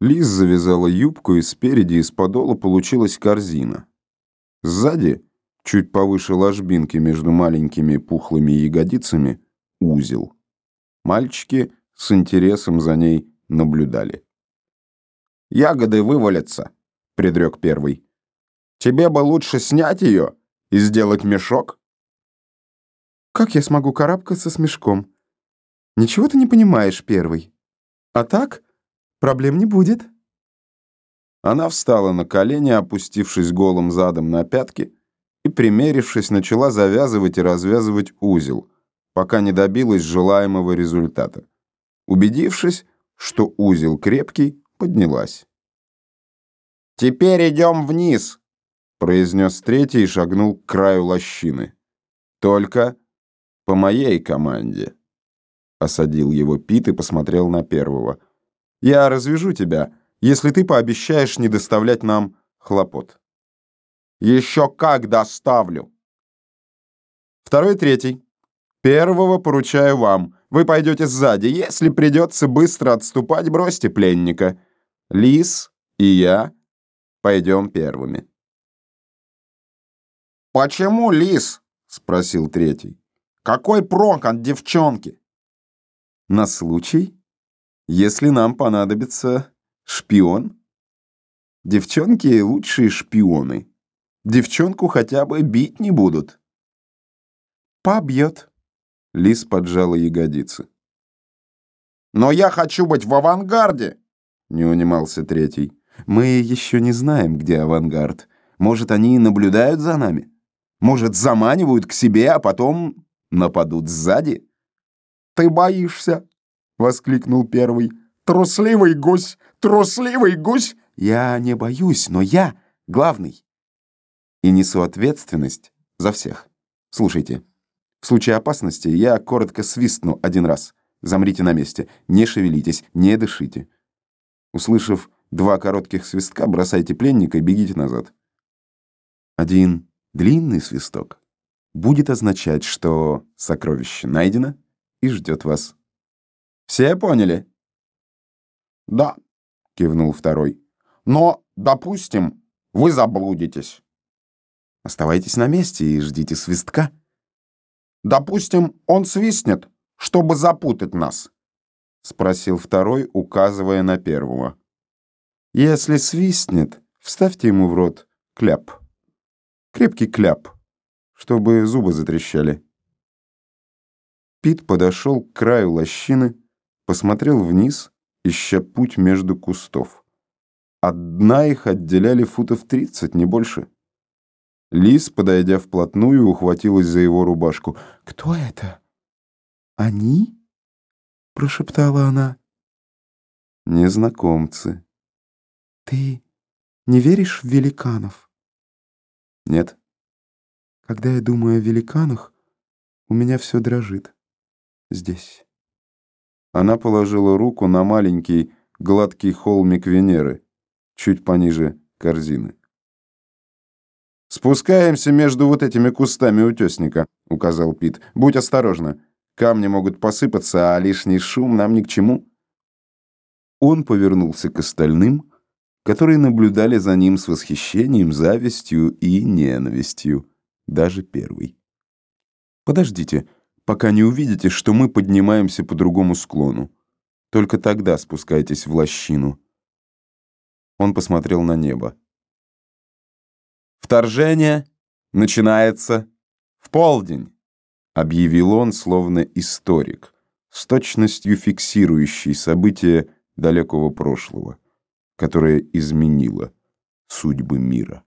Лиз завязала юбку, и спереди из подола получилась корзина. Сзади, чуть повыше ложбинки между маленькими пухлыми ягодицами, узел. Мальчики с интересом за ней наблюдали. «Ягоды вывалятся», — предрек первый. «Тебе бы лучше снять ее и сделать мешок». «Как я смогу карабкаться с мешком? Ничего ты не понимаешь, первый. А так, проблем не будет». Она встала на колени, опустившись голым задом на пятки, и, примерившись, начала завязывать и развязывать узел, пока не добилась желаемого результата. Убедившись, что узел крепкий, поднялась. «Теперь идем вниз», — произнес третий и шагнул к краю лощины. «Только по моей команде», — осадил его Пит и посмотрел на первого. «Я развяжу тебя, если ты пообещаешь не доставлять нам хлопот». «Еще как доставлю!» Второй третий. Первого поручаю вам. Вы пойдете сзади. Если придется быстро отступать, бросьте пленника. Лис и я пойдем первыми. «Почему лис?» — спросил третий. «Какой прок от девчонки?» «На случай, если нам понадобится шпион. Девчонки — лучшие шпионы. Девчонку хотя бы бить не будут». «Побьет», — лис поджала ягодицы. «Но я хочу быть в авангарде!» — не унимался третий. «Мы еще не знаем, где авангард. Может, они наблюдают за нами? Может, заманивают к себе, а потом нападут сзади?» «Ты боишься!» — воскликнул первый. «Трусливый гусь! Трусливый гусь!» «Я не боюсь, но я главный. И несу ответственность за всех. Слушайте, в случае опасности я коротко свистну один раз. Замрите на месте, не шевелитесь, не дышите. Услышав два коротких свистка, бросайте пленника и бегите назад. Один длинный свисток будет означать, что сокровище найдено и ждет вас. Все поняли? Да, кивнул второй. Но, допустим, вы заблудитесь. Оставайтесь на месте и ждите свистка. Допустим, он свистнет, чтобы запутать нас. Спросил второй, указывая на первого. Если свистнет, вставьте ему в рот кляп. Крепкий кляп, чтобы зубы затрещали. Пит подошел к краю лощины, посмотрел вниз, ища путь между кустов. От дна их отделяли футов тридцать, не больше. Лис, подойдя вплотную, ухватилась за его рубашку. «Кто это? Они?» — прошептала она. «Незнакомцы». «Ты не веришь в великанов?» «Нет». «Когда я думаю о великанах, у меня все дрожит. Здесь». Она положила руку на маленький гладкий холмик Венеры, чуть пониже корзины. «Спускаемся между вот этими кустами утесника», — указал Пит. «Будь осторожна. Камни могут посыпаться, а лишний шум нам ни к чему». Он повернулся к остальным, которые наблюдали за ним с восхищением, завистью и ненавистью, даже первый. «Подождите, пока не увидите, что мы поднимаемся по другому склону. Только тогда спускайтесь в лощину». Он посмотрел на небо. «Вторжение начинается в полдень», — объявил он, словно историк, с точностью фиксирующий события далекого прошлого, которое изменило судьбы мира.